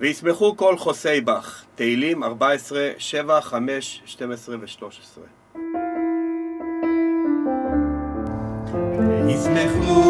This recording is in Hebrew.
וישמחו כל חוסי בך, תהילים 14, 7, 5, 12 ו-13. ישמחו